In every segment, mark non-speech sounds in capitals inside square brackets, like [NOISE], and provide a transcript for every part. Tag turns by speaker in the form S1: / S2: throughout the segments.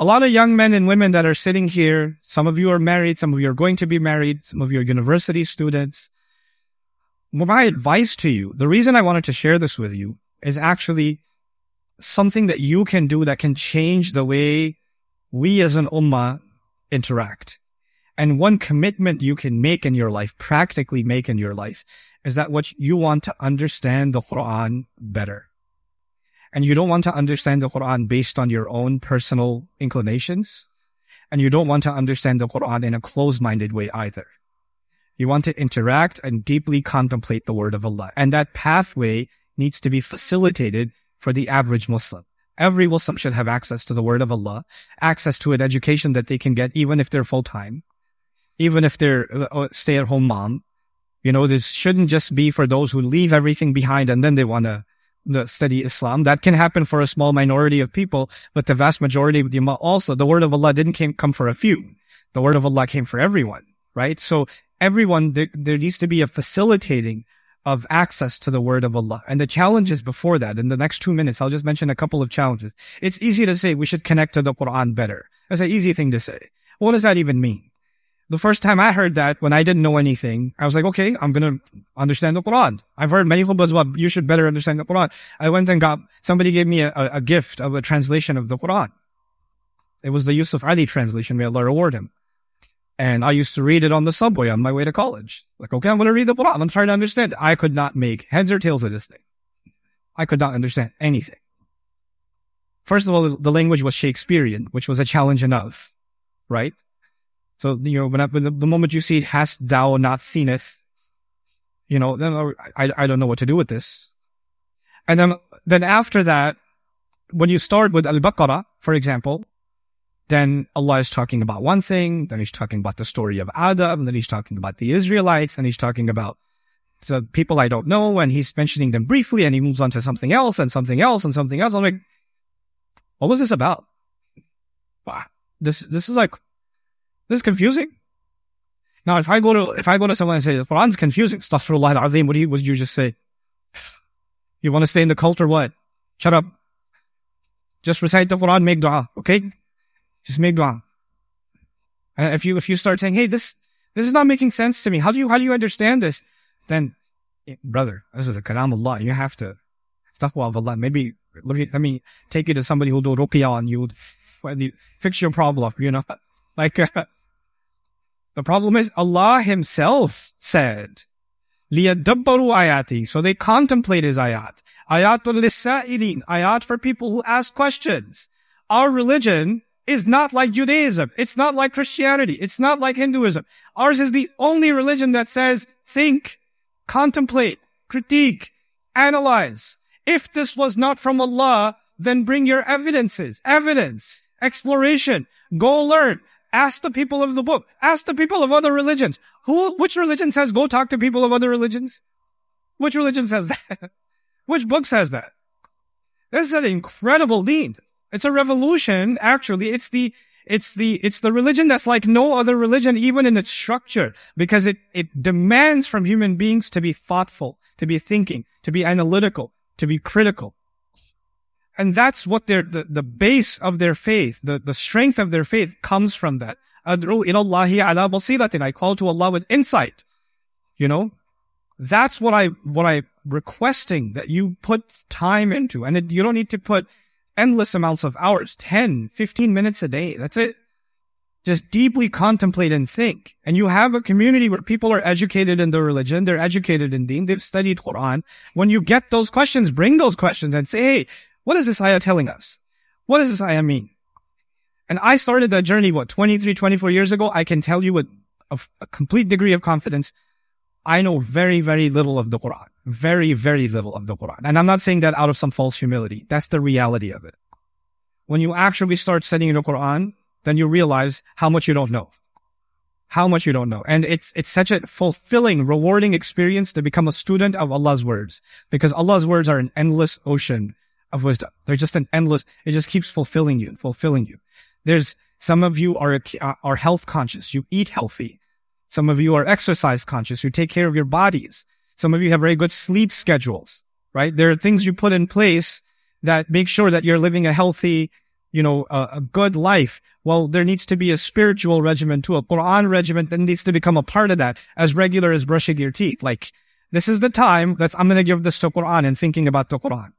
S1: A lot of young men and women that are sitting here, some of you are married, some of you are going to be married, some of you are university students. My advice to you, the reason I wanted to share this with you is actually something that you can do that can change the way we as an ummah interact. And one commitment you can make in your life, practically make in your life, is that what you want to understand the Quran better. And you don't want to understand the Quran based on your own personal inclinations. And you don't want to understand the Quran in a closed-minded way either. You want to interact and deeply contemplate the word of Allah. And that pathway needs to be facilitated for the average Muslim. Every Muslim should have access to the word of Allah, access to an education that they can get even if they're full time, even if they're a stay at home mom. You know, this shouldn't just be for those who leave everything behind and then they want to study Islam. That can happen for a small minority of people, but the vast majority of the Ummah also, the word of Allah didn't came, come for a few. The word of Allah came for everyone, right? So everyone, there, there needs to be a facilitating of access to the word of Allah. And the challenges before that, in the next two minutes, I'll just mention a couple of challenges. It's easy to say we should connect to the Quran better. That's an easy thing to say. What does that even mean? The first time I heard that, when I didn't know anything, I was like, okay, I'm going to understand the Quran. I've heard many khutbahs about you should better understand the Quran. I went and got, somebody gave me a, a gift of a translation of the Quran. It was the Yusuf Ali translation. May Allah reward him. And I used to read it on the subway on my way to college. Like, okay, I'm going to read the Quran. I'm trying to understand. I could not make heads or tails of this thing. I could not understand anything. First of all, the language was Shakespearean, which was a challenge enough, right? So, you know, when, I, when the, the, moment you see, hast thou not seen it? You know, then oh, I, I don't know what to do with this. And then, then after that, when you start with Al-Baqarah, for example, then Allah is talking about one thing, then he's talking about the story of Adam, and then he's talking about the Israelites, and he's talking about the people I don't know, and he's mentioning them briefly, and he moves on to something else, and something else, and something else. I'm like, what was this about? Wow. This, this is like, this is confusing. Now, if I go to, if I go to someone and say, the Quran's confusing, stuff astaghfirullah al-azim, what do you, would you just say? You want to stay in the cult or what? Shut up. Just recite the Quran, make dua, okay? Just make dua. And if you, if you start saying, hey, this, this is not making sense to me. How do you, how do you understand this? Then, eh, brother, this is the kalam Allah. You have to, taqwa of Allah. Maybe, let me, let me take you to somebody who'll do ruqya on you, fix your problem, you know? [LAUGHS] Like, uh, [LAUGHS] the problem is Allah himself said, لِيَدَّبَّرُوا ayati. So they contemplate his ayat. Ayatul lisa'ilin. Ayat for people who ask questions. Our religion is not like Judaism. It's not like Christianity. It's not like Hinduism. Ours is the only religion that says think, contemplate, critique, analyze. If this was not from Allah, then bring your evidences, evidence, exploration, go learn. Ask the people of the book. Ask the people of other religions. Who, which religion says go talk to people of other religions? Which religion says that? [LAUGHS] which book says that? This is an incredible deed. It's a revolution. Actually, it's the, it's the, it's the religion that's like no other religion, even in its structure, because it, it demands from human beings to be thoughtful, to be thinking, to be analytical, to be critical. And that's what their, the, the base of their faith, the, the strength of their faith comes from that. Ad'u ilallahi ala basiratin. I call to Allah with insight. You know, that's what I, what I requesting that you put time into. And it, you don't need to put endless amounts of hours, 10, 15 minutes a day. That's it. Just deeply contemplate and think. And you have a community where people are educated in their religion. They're educated in deen. They've studied Quran. When you get those questions, bring those questions and say, Hey, what is this ayah telling us? What does this ayah mean? And I started that journey, what, 23, 24 years ago? I can tell you with a, a complete degree of confidence. I know very, very little of the Quran. Very, very little of the Quran. And I'm not saying that out of some false humility. That's the reality of it. When you actually start studying the Quran, then you realize how much you don't know. How much you don't know. And it's, it's such a fulfilling, rewarding experience to become a student of Allah's words because Allah's words are an endless ocean of wisdom. They're just an endless, it just keeps fulfilling you, and fulfilling you. There's, some of you are, are health conscious. You eat healthy. Some of you are exercise conscious. You take care of your bodies. Some of you have very good sleep schedules, right? There are things you put in place that make sure that you're living a healthy, you know, a, a, good life. Well, there needs to be a spiritual regimen too, a Quran regimen that needs to become a part of that as regular as brushing your teeth. Like, this is the time that's, I'm going to give this to Quran and thinking about the Quran.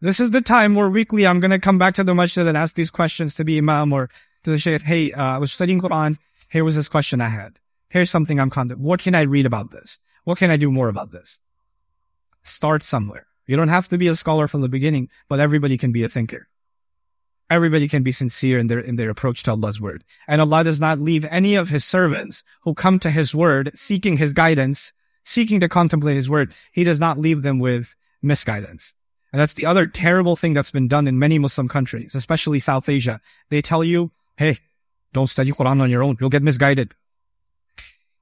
S1: This is the time where weekly I'm going to come back to the masjid and ask these questions to the imam or to the shaykh. Hey, uh, I was studying Quran. Here was this question I had. Here's something I'm contemplating. What can I read about this? What can I do more about this? Start somewhere. You don't have to be a scholar from the beginning, but everybody can be a thinker. Everybody can be sincere in their, in their approach to Allah's word. And Allah does not leave any of his servants who come to his word seeking his guidance, seeking to contemplate his word. He does not leave them with misguidance. And that's the other terrible thing that's been done in many Muslim countries, especially South Asia. They tell you, Hey, don't study Quran on your own. You'll get misguided.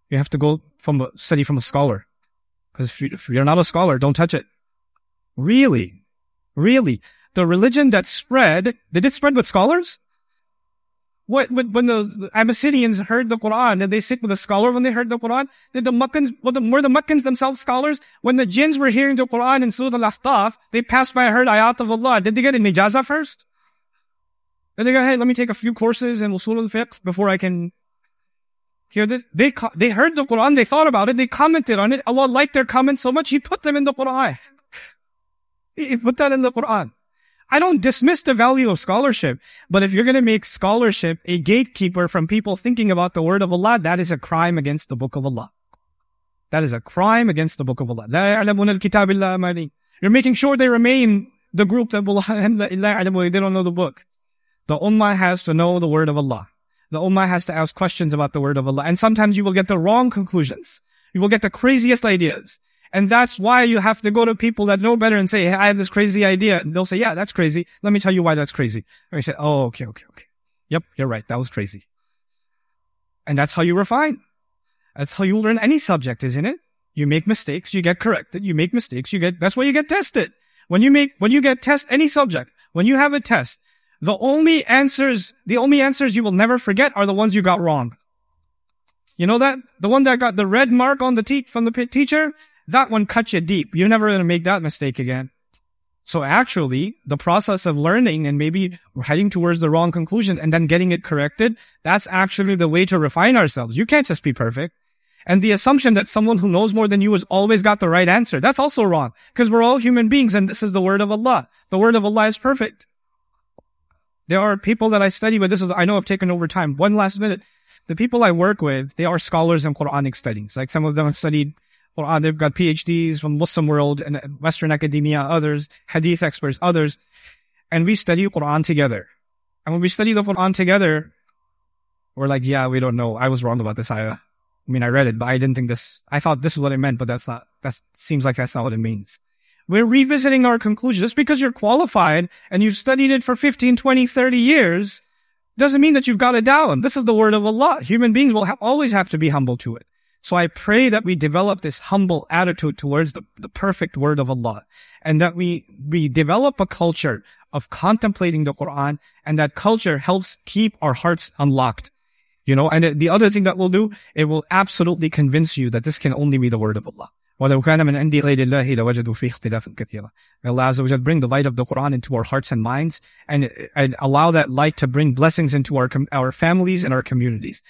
S1: You have to go from a study from a scholar. Because if, you, if you're not a scholar, don't touch it. Really? Really? The religion that spread, did it spread with scholars? What, when the Abyssinians heard the Quran, did they sit with a scholar when they heard the Quran? Did the Meccans, were the, were the themselves scholars? When the jinns were hearing the Quran in Surah Al-Ahqaf, they passed by, heard ayat of Allah. Did they get an ijaza first? Did they go, hey, let me take a few courses in Usul al-Fiqh before I can hear this? They, they heard the Quran, they thought about it, they commented on it. Allah liked their comments so much, He put them in the Quran. [LAUGHS] He put that in the Quran. I don't dismiss the value of scholarship, but if you're going to make scholarship a gatekeeper from people thinking about the word of Allah, that is a crime against the book of Allah. That is a crime against the book of Allah. You're making sure they remain the group that will, [LAUGHS] they don't know the book. The ummah has to know the word of Allah. The ummah has to ask questions about the word of Allah. And sometimes you will get the wrong conclusions. You will get the craziest ideas. And that's why you have to go to people that know better and say, hey, I have this crazy idea. And they'll say, yeah, that's crazy. Let me tell you why that's crazy. And you say, oh, okay, okay, okay. Yep, you're right. That was crazy. And that's how you refine. That's how you learn any subject, isn't it? You make mistakes, you get corrected. You make mistakes, you get, that's why you get tested. When you make, when you get test any subject, when you have a test, the only answers, the only answers you will never forget are the ones you got wrong. You know that? The one that got the red mark on the teeth from the teacher? That one cuts you deep. You're never going to make that mistake again. So actually, the process of learning and maybe heading towards the wrong conclusion and then getting it corrected, that's actually the way to refine ourselves. You can't just be perfect. And the assumption that someone who knows more than you has always got the right answer, that's also wrong. Because we're all human beings and this is the word of Allah. The word of Allah is perfect. There are people that I study with, this is, I know I've taken over time. One last minute. The people I work with, they are scholars in Quranic studies. Like some of them have studied Quran. They've got PhDs from Muslim world and Western academia, others, hadith experts, others. And we study Quran together. And when we study the Quran together, we're like, yeah, we don't know. I was wrong about this ayah. I mean, I read it, but I didn't think this, I thought this is what it meant, but that's not, that seems like that's not what it means. We're revisiting our conclusion. Just because you're qualified and you've studied it for 15, 20, 30 years doesn't mean that you've got it down. This is the word of Allah. Human beings will ha- always have to be humble to it. So I pray that we develop this humble attitude towards the, the perfect word of Allah and that we, we develop a culture of contemplating the Quran and that culture helps keep our hearts unlocked. You know, and the other thing that will do, it will absolutely convince you that this can only be the word of Allah. وَلَوْ كَانَ مِنْ عِنْدِ غَيْرِ اللَّهِ لَوَجَدُوا فِيهِ اخْتِلَافًا كَثِيرًا May Allah Azza wa bring the light of the Quran into our hearts and minds and, and allow that light to bring blessings into our, our families and our communities.